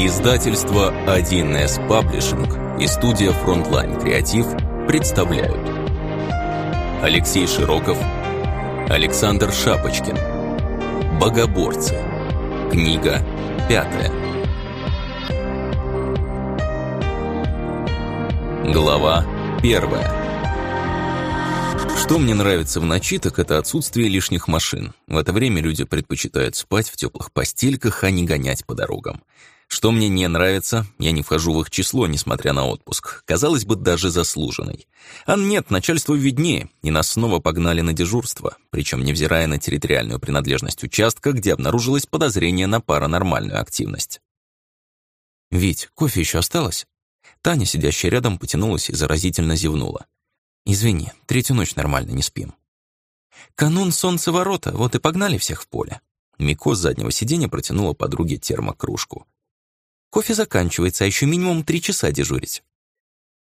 Издательство 1С Паблишинг и студия Frontline Креатив представляют. Алексей Широков, Александр Шапочкин. Богоборцы Книга пятая. Глава первая. Что мне нравится в ночи, так это отсутствие лишних машин. В это время люди предпочитают спать в теплых постельках, а не гонять по дорогам. Что мне не нравится, я не вхожу в их число, несмотря на отпуск. Казалось бы, даже заслуженный. А нет, начальство виднее, и нас снова погнали на дежурство, причем невзирая на территориальную принадлежность участка, где обнаружилось подозрение на паранормальную активность. «Вить, кофе еще осталось?» Таня, сидящая рядом, потянулась и заразительно зевнула. «Извини, третью ночь нормально не спим». «Канун солнцеворота, вот и погнали всех в поле». Мико с заднего сиденья протянула подруге термокружку. Кофе заканчивается, а еще минимум три часа дежурить.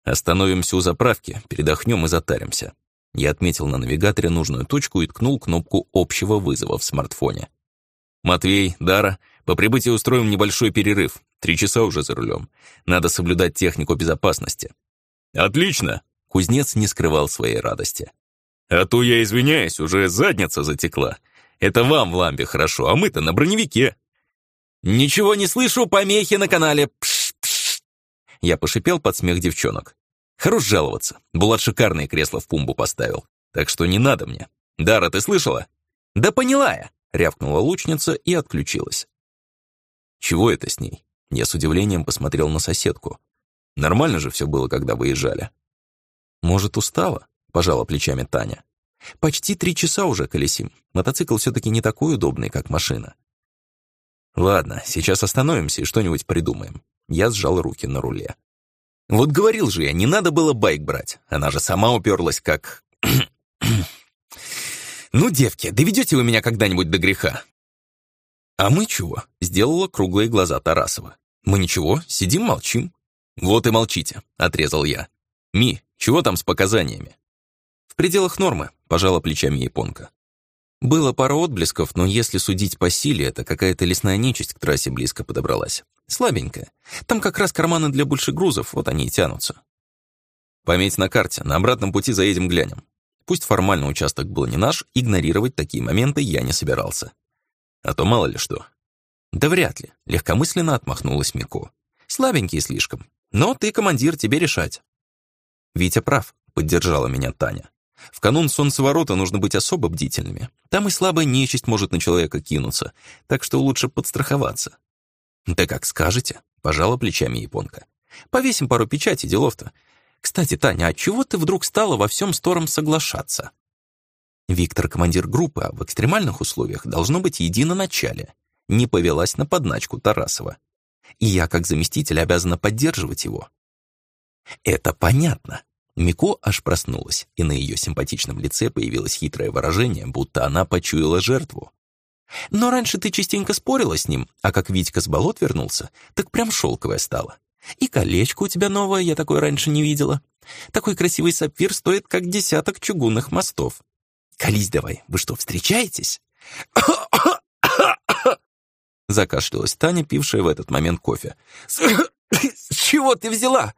Остановимся у заправки, передохнем и затаримся. Я отметил на навигаторе нужную точку и ткнул кнопку общего вызова в смартфоне. «Матвей, Дара, по прибытии устроим небольшой перерыв. Три часа уже за рулем. Надо соблюдать технику безопасности». «Отлично!» Кузнец не скрывал своей радости. «А то я извиняюсь, уже задница затекла. Это вам в ламбе хорошо, а мы-то на броневике». «Ничего не слышу, помехи на канале. Пш -пш. Я пошипел под смех девчонок. Хорош жаловаться. Булат шикарные кресла в пумбу поставил. Так что не надо мне. Дара, ты слышала? Да поняла я, рявкнула лучница и отключилась. Чего это с ней? Я с удивлением посмотрел на соседку. Нормально же все было, когда выезжали. Может, устала? Пожала плечами Таня. Почти три часа уже колесим. Мотоцикл все-таки не такой удобный, как машина. Ладно, сейчас остановимся и что-нибудь придумаем. Я сжал руки на руле. Вот говорил же я, не надо было байк брать. Она же сама уперлась, как... ну, девки, доведете вы меня когда-нибудь до греха? А мы чего? Сделала круглые глаза Тарасова. Мы ничего, сидим, молчим. Вот и молчите, отрезал я. Ми, чего там с показаниями? В пределах нормы, пожала плечами японка. Было пара отблесков, но если судить по силе, это какая-то лесная нечисть к трассе близко подобралась. Слабенькая. Там как раз карманы для больших грузов, вот они и тянутся. Пометь на карте, на обратном пути заедем глянем. Пусть формально участок был не наш, игнорировать такие моменты я не собирался. А то мало ли что. Да вряд ли, легкомысленно отмахнулась Мико. Слабенькие слишком. Но ты, командир, тебе решать. Витя прав, поддержала меня Таня. В канун солнцеворота нужно быть особо бдительными. Там и слабая нечисть может на человека кинуться, так что лучше подстраховаться. «Да как скажете», — пожала плечами японка. «Повесим пару печатей, делов-то. Кстати, Таня, а чего ты вдруг стала во всем стором соглашаться?» Виктор — командир группы, а в экстремальных условиях должно быть единоначалие. Не повелась на подначку Тарасова. И я, как заместитель, обязана поддерживать его. Это понятно. Мико аж проснулась, и на ее симпатичном лице появилось хитрое выражение, будто она почуяла жертву. «Но раньше ты частенько спорила с ним, а как Витька с болот вернулся, так прям шелковая стала. И колечко у тебя новое, я такое раньше не видела. Такой красивый сапфир стоит, как десяток чугунных мостов. Колись давай, вы что, встречаетесь?» Закашлялась Таня, пившая в этот момент кофе. «С чего ты взяла?»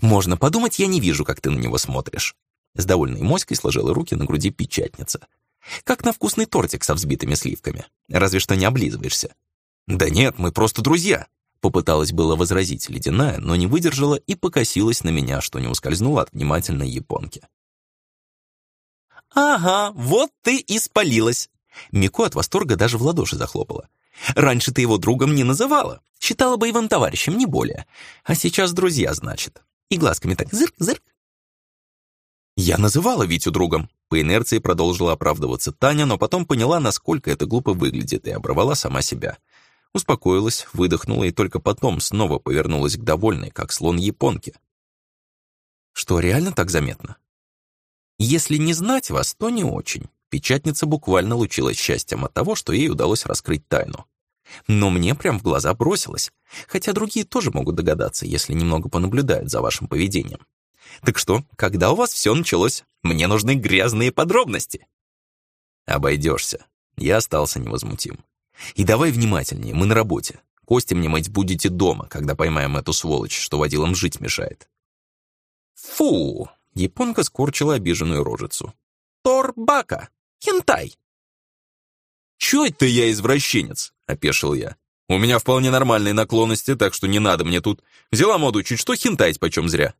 Можно подумать, я не вижу, как ты на него смотришь. С довольной моськой сложила руки на груди печатница. Как на вкусный тортик со взбитыми сливками. Разве что не облизываешься. Да нет, мы просто друзья. Попыталась было возразить ледяная, но не выдержала и покосилась на меня, что не ускользнула от внимательной японки. «Ага, вот ты и спалилась!» Мико от восторга даже в ладоши захлопала. «Раньше ты его другом не называла, считала боевым товарищем, не более. А сейчас друзья, значит и глазками так зырк-зырк. Я называла Витю другом. По инерции продолжила оправдываться Таня, но потом поняла, насколько это глупо выглядит, и оборвала сама себя. Успокоилась, выдохнула и только потом снова повернулась к довольной, как слон японке. Что, реально так заметно? Если не знать вас, то не очень. Печатница буквально лучилась счастьем от того, что ей удалось раскрыть тайну. Но мне прям в глаза бросилось, хотя другие тоже могут догадаться, если немного понаблюдают за вашим поведением. Так что, когда у вас все началось? Мне нужны грязные подробности. Обойдешься. Я остался невозмутим. И давай внимательнее, мы на работе. Кости мне мыть будете дома, когда поймаем эту сволочь, что водилам жить мешает». «Фу!» — японка скорчила обиженную рожицу. «Торбака! Хентай!» «Чё это я извращенец?» — опешил я. «У меня вполне нормальные наклонности, так что не надо мне тут. Взяла моду чуть что хентать почем зря».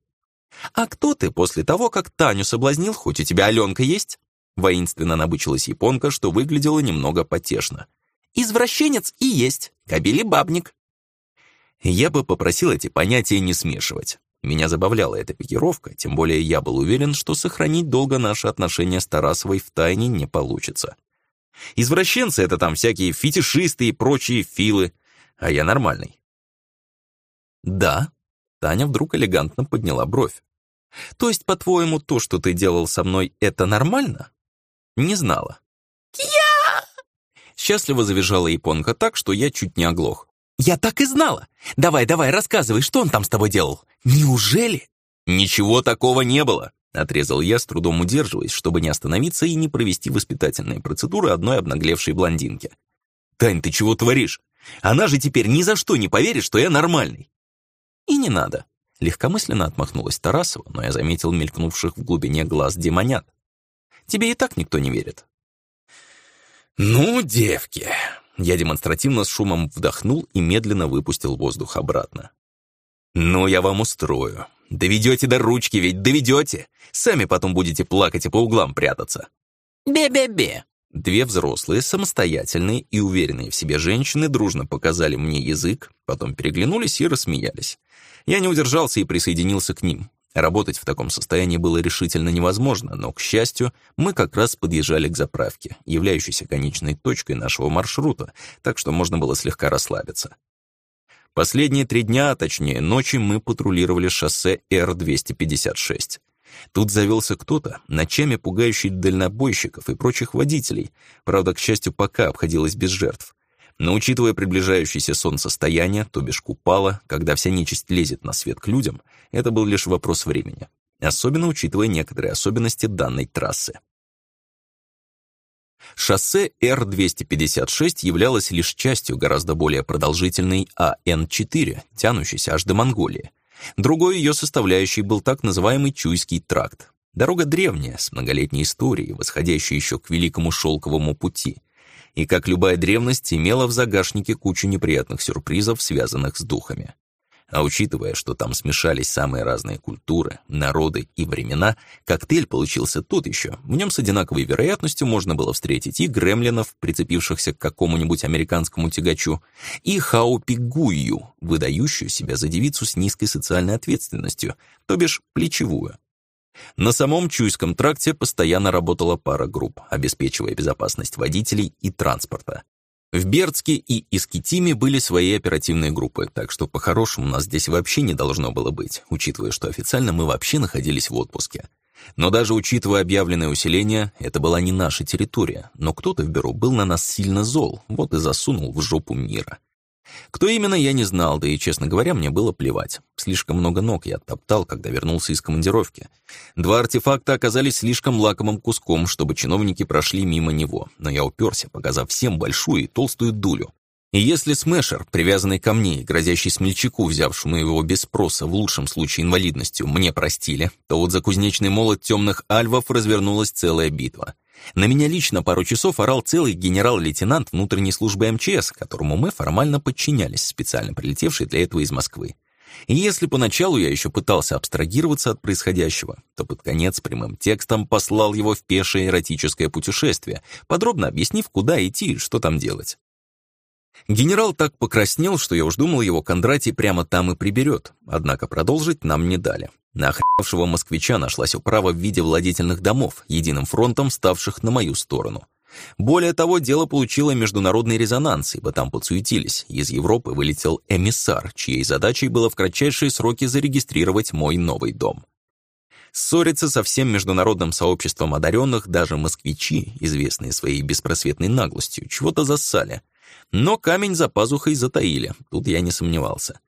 «А кто ты после того, как Таню соблазнил, хоть у тебя Аленка есть?» Воинственно набычилась японка, что выглядело немного потешно. «Извращенец и есть, кабели-бабник». Я бы попросил эти понятия не смешивать. Меня забавляла эта пикировка, тем более я был уверен, что сохранить долго наши отношения с Тарасовой в тайне не получится. Извращенцы — это там всякие фетишисты и прочие филы, а я нормальный. Да, Таня вдруг элегантно подняла бровь. То есть, по-твоему, то, что ты делал со мной, это нормально? Не знала. Я! Счастливо завизжала японка так, что я чуть не оглох. «Я так и знала! Давай, давай, рассказывай, что он там с тобой делал? Неужели?» «Ничего такого не было!» Отрезал я, с трудом удерживаясь, чтобы не остановиться и не провести воспитательные процедуры одной обнаглевшей блондинки. «Тань, ты чего творишь? Она же теперь ни за что не поверит, что я нормальный!» «И не надо!» Легкомысленно отмахнулась Тарасова, но я заметил мелькнувших в глубине глаз демонят. «Тебе и так никто не верит». «Ну, девки!» Я демонстративно с шумом вдохнул и медленно выпустил воздух обратно. «Ну, я вам устрою. Доведете до ручки, ведь доведете. Сами потом будете плакать и по углам прятаться». «Бе-бе-бе». Две взрослые, самостоятельные и уверенные в себе женщины дружно показали мне язык, потом переглянулись и рассмеялись. Я не удержался и присоединился к ним. Работать в таком состоянии было решительно невозможно, но, к счастью, мы как раз подъезжали к заправке, являющейся конечной точкой нашего маршрута, так что можно было слегка расслабиться. Последние три дня, а точнее ночи, мы патрулировали шоссе Р-256. Тут завелся кто-то, ночами пугающий дальнобойщиков и прочих водителей. Правда, к счастью, пока обходилось без жертв. Но учитывая приближающееся солнцестояние, то бишь купала, когда вся нечисть лезет на свет к людям, это был лишь вопрос времени. Особенно учитывая некоторые особенности данной трассы. Шоссе Р-256 являлось лишь частью гораздо более продолжительной АН-4, тянущейся аж до Монголии. Другой ее составляющей был так называемый Чуйский тракт. Дорога древняя, с многолетней историей, восходящей еще к Великому Шелковому пути и, как любая древность, имела в загашнике кучу неприятных сюрпризов, связанных с духами. А учитывая, что там смешались самые разные культуры, народы и времена, коктейль получился тот еще. В нем с одинаковой вероятностью можно было встретить и гремлинов, прицепившихся к какому-нибудь американскому тягачу, и хаопигую, выдающую себя за девицу с низкой социальной ответственностью, то бишь плечевую. На самом Чуйском тракте постоянно работала пара групп, обеспечивая безопасность водителей и транспорта. В Бердске и Искитиме были свои оперативные группы, так что по-хорошему нас здесь вообще не должно было быть, учитывая, что официально мы вообще находились в отпуске. Но даже учитывая объявленное усиление, это была не наша территория, но кто-то в бюро был на нас сильно зол, вот и засунул в жопу мира. Кто именно, я не знал, да и, честно говоря, мне было плевать. Слишком много ног я оттоптал, когда вернулся из командировки. Два артефакта оказались слишком лакомым куском, чтобы чиновники прошли мимо него, но я уперся, показав всем большую и толстую дулю. И если смешер, привязанный ко мне и грозящий смельчаку, взявшему его без спроса, в лучшем случае инвалидностью, мне простили, то вот за кузнечный молот темных альвов развернулась целая битва — на меня лично пару часов орал целый генерал-лейтенант внутренней службы МЧС, которому мы формально подчинялись, специально прилетевший для этого из Москвы. И если поначалу я еще пытался абстрагироваться от происходящего, то под конец прямым текстом послал его в пешее эротическое путешествие, подробно объяснив, куда идти и что там делать. Генерал так покраснел, что я уж думал, его Кондратий прямо там и приберет, однако продолжить нам не дали. На охреневшего москвича нашлась управа в виде владетельных домов, единым фронтом ставших на мою сторону. Более того, дело получило международный резонанс, ибо там подсуетились. Из Европы вылетел эмиссар, чьей задачей было в кратчайшие сроки зарегистрировать мой новый дом. Ссориться со всем международным сообществом одаренных даже москвичи, известные своей беспросветной наглостью, чего-то зассали. Но камень за пазухой затаили, тут я не сомневался.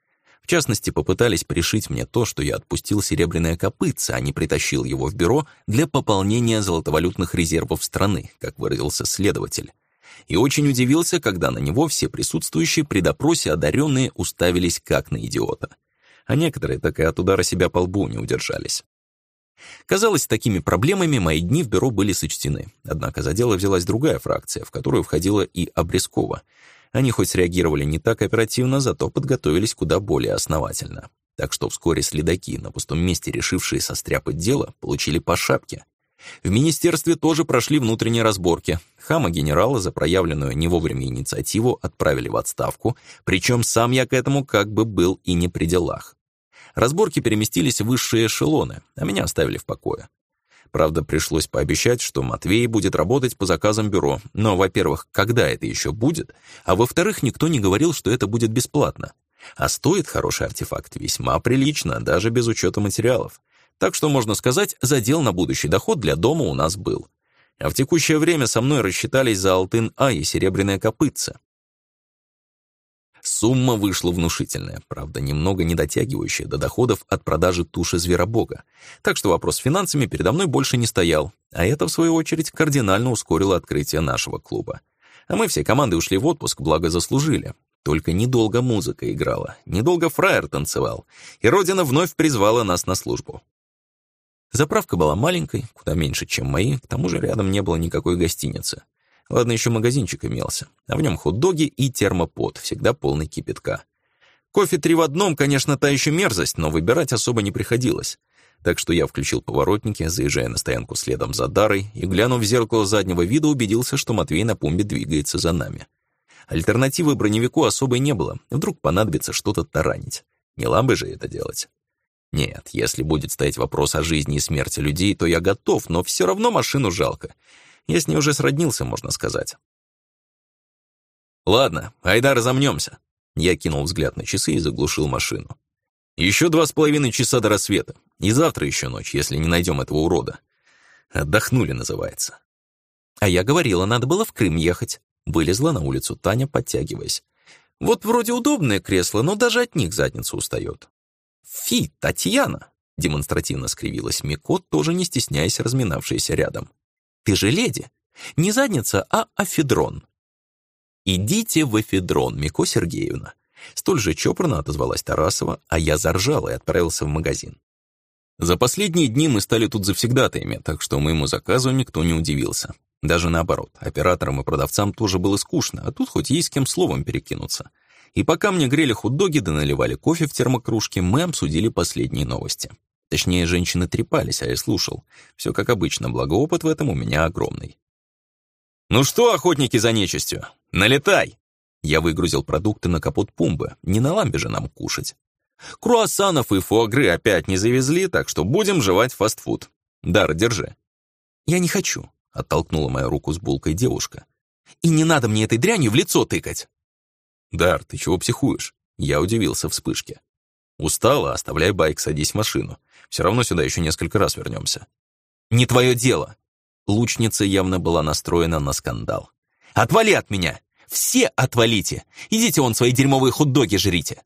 В частности, попытались пришить мне то, что я отпустил серебряное копытце, а не притащил его в бюро для пополнения золотовалютных резервов страны, как выразился следователь. и очень удивился, когда на него все присутствующие при допросе одаренные уставились как на идиота. А некоторые так и от удара себя по лбу не удержались. Казалось, такими проблемами мои дни в бюро были сочтены. Однако за дело взялась другая фракция, в которую входила и Обрезкова. Они хоть среагировали не так оперативно, зато подготовились куда более основательно. Так что вскоре следаки, на пустом месте решившие состряпать дело, получили по шапке. В министерстве тоже прошли внутренние разборки. Хама генерала за проявленную не вовремя инициативу отправили в отставку, причем сам я к этому как бы был и не при делах. Разборки переместились в высшие эшелоны, а меня оставили в покое. Правда, пришлось пообещать, что Матвей будет работать по заказам бюро. Но, во-первых, когда это еще будет? А во-вторых, никто не говорил, что это будет бесплатно. А стоит хороший артефакт весьма прилично, даже без учета материалов. Так что, можно сказать, задел на будущий доход для дома у нас был. А в текущее время со мной рассчитались за Алтын-А и Серебряное копытце. Сумма вышла внушительная, правда, немного не дотягивающая до доходов от продажи туши зверобога. Так что вопрос с финансами передо мной больше не стоял, а это, в свою очередь, кардинально ускорило открытие нашего клуба. А мы все команды ушли в отпуск, благо заслужили. Только недолго музыка играла, недолго фраер танцевал, и Родина вновь призвала нас на службу. Заправка была маленькой, куда меньше, чем мои, к тому же рядом не было никакой гостиницы. Ладно, еще магазинчик имелся, а в нем хот-доги и термопот, всегда полный кипятка. Кофе три в одном, конечно, та еще мерзость, но выбирать особо не приходилось. Так что я включил поворотники, заезжая на стоянку следом за Дарой, и, глянув в зеркало заднего вида, убедился, что Матвей на пумбе двигается за нами. Альтернативы броневику особой не было, вдруг понадобится что-то таранить. Не ламбы же это делать. Нет, если будет стоять вопрос о жизни и смерти людей, то я готов, но все равно машину жалко. Я с ней уже сроднился, можно сказать. Ладно, айда разомнемся. Я кинул взгляд на часы и заглушил машину. Еще два с половиной часа до рассвета. И завтра еще ночь, если не найдем этого урода. Отдохнули, называется. А я говорила, надо было в Крым ехать. Вылезла на улицу Таня, подтягиваясь. Вот вроде удобное кресло, но даже от них задница устает. Фи, Татьяна! Демонстративно скривилась Мико, тоже не стесняясь разминавшаяся рядом. Ты же леди. Не задница, а афедрон. «Идите в эфедрон, Мико Сергеевна». Столь же чопорно отозвалась Тарасова, а я заржал и отправился в магазин. За последние дни мы стали тут завсегдатаями, так что моему заказу никто не удивился. Даже наоборот, операторам и продавцам тоже было скучно, а тут хоть есть с кем словом перекинуться. И пока мне грели хот-доги да наливали кофе в термокружке, мы обсудили последние новости. Точнее, женщины трепались, а я слушал. Все как обычно, благо опыт в этом у меня огромный. «Ну что, охотники за нечистью, налетай!» Я выгрузил продукты на капот пумбы, не на ламбе же нам кушать. Круассанов и фуагры опять не завезли, так что будем жевать фастфуд. Дар, держи. Я не хочу, оттолкнула мою руку с булкой девушка. И не надо мне этой дрянью в лицо тыкать. Дар, ты чего психуешь? Я удивился вспышке. Устала, оставляй байк, садись в машину. Все равно сюда еще несколько раз вернемся. Не твое дело. Лучница явно была настроена на скандал. Отвали от меня! Все отвалите! Идите вон свои дерьмовые хот-доги жрите!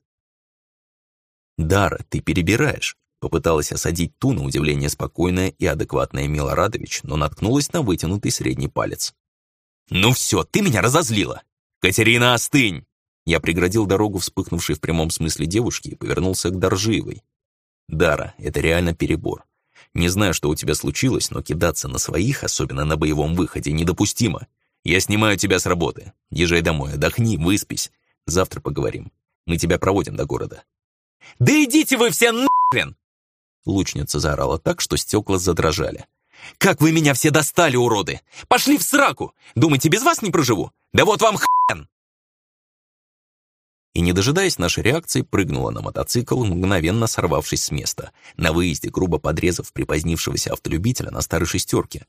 Дара, ты перебираешь. Попыталась осадить ту, на удивление спокойная и адекватная Милорадович, но наткнулась на вытянутый средний палец. «Ну все, ты меня разозлила! Катерина, остынь!» Я преградил дорогу вспыхнувшей в прямом смысле девушки и повернулся к Доржиевой. «Дара, это реально перебор. Не знаю, что у тебя случилось, но кидаться на своих, особенно на боевом выходе, недопустимо. Я снимаю тебя с работы. Езжай домой, отдохни, выспись. Завтра поговорим. Мы тебя проводим до города». «Да идите вы все нахрен!» Лучница заорала так, что стекла задрожали. «Как вы меня все достали, уроды! Пошли в сраку! Думаете, без вас не проживу? Да вот вам хрен!» И, не дожидаясь нашей реакции, прыгнула на мотоцикл, мгновенно сорвавшись с места, на выезде грубо подрезав припозднившегося автолюбителя на старой шестерке.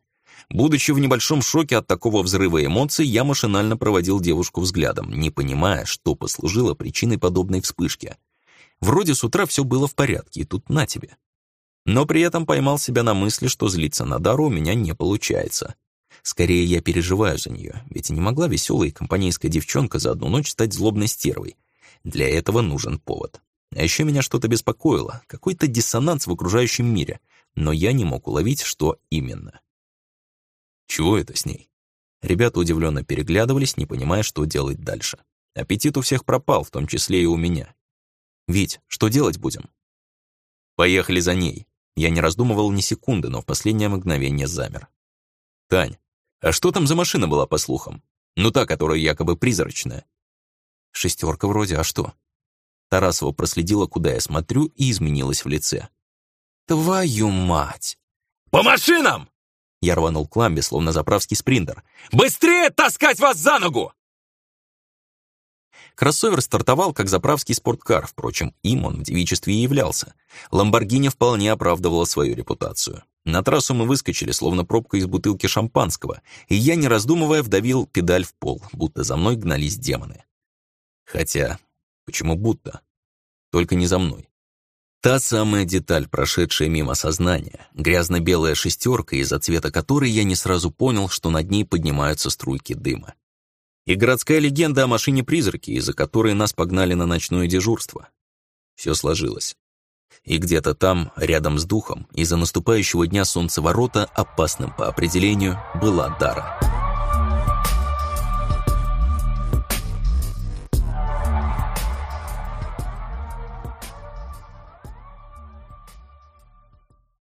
Будучи в небольшом шоке от такого взрыва эмоций, я машинально проводил девушку взглядом, не понимая, что послужило причиной подобной вспышки. Вроде с утра все было в порядке, и тут на тебе. Но при этом поймал себя на мысли, что злиться на Дару у меня не получается. Скорее, я переживаю за нее, ведь не могла веселая компанейская девчонка за одну ночь стать злобной стервой, для этого нужен повод. А еще меня что-то беспокоило, какой-то диссонанс в окружающем мире, но я не мог уловить, что именно. Чего это с ней? Ребята удивленно переглядывались, не понимая, что делать дальше. Аппетит у всех пропал, в том числе и у меня. «Вить, что делать будем?» «Поехали за ней». Я не раздумывал ни секунды, но в последнее мгновение замер. «Тань, а что там за машина была, по слухам? Ну та, которая якобы призрачная». «Шестерка вроде, а что?» Тарасова проследила, куда я смотрю, и изменилась в лице. «Твою мать!» «По машинам!» Я рванул к ламбе, словно заправский спринтер. «Быстрее таскать вас за ногу!» Кроссовер стартовал как заправский спорткар, впрочем, им он в девичестве и являлся. Ламборгини вполне оправдывала свою репутацию. На трассу мы выскочили, словно пробка из бутылки шампанского, и я, не раздумывая, вдавил педаль в пол, будто за мной гнались демоны. Хотя, почему будто? Только не за мной. Та самая деталь, прошедшая мимо сознания, грязно-белая шестерка, из-за цвета которой я не сразу понял, что над ней поднимаются струйки дыма. И городская легенда о машине-призраке, из-за которой нас погнали на ночное дежурство. Все сложилось. И где-то там, рядом с духом, из-за наступающего дня солнцеворота, опасным по определению, была Дара.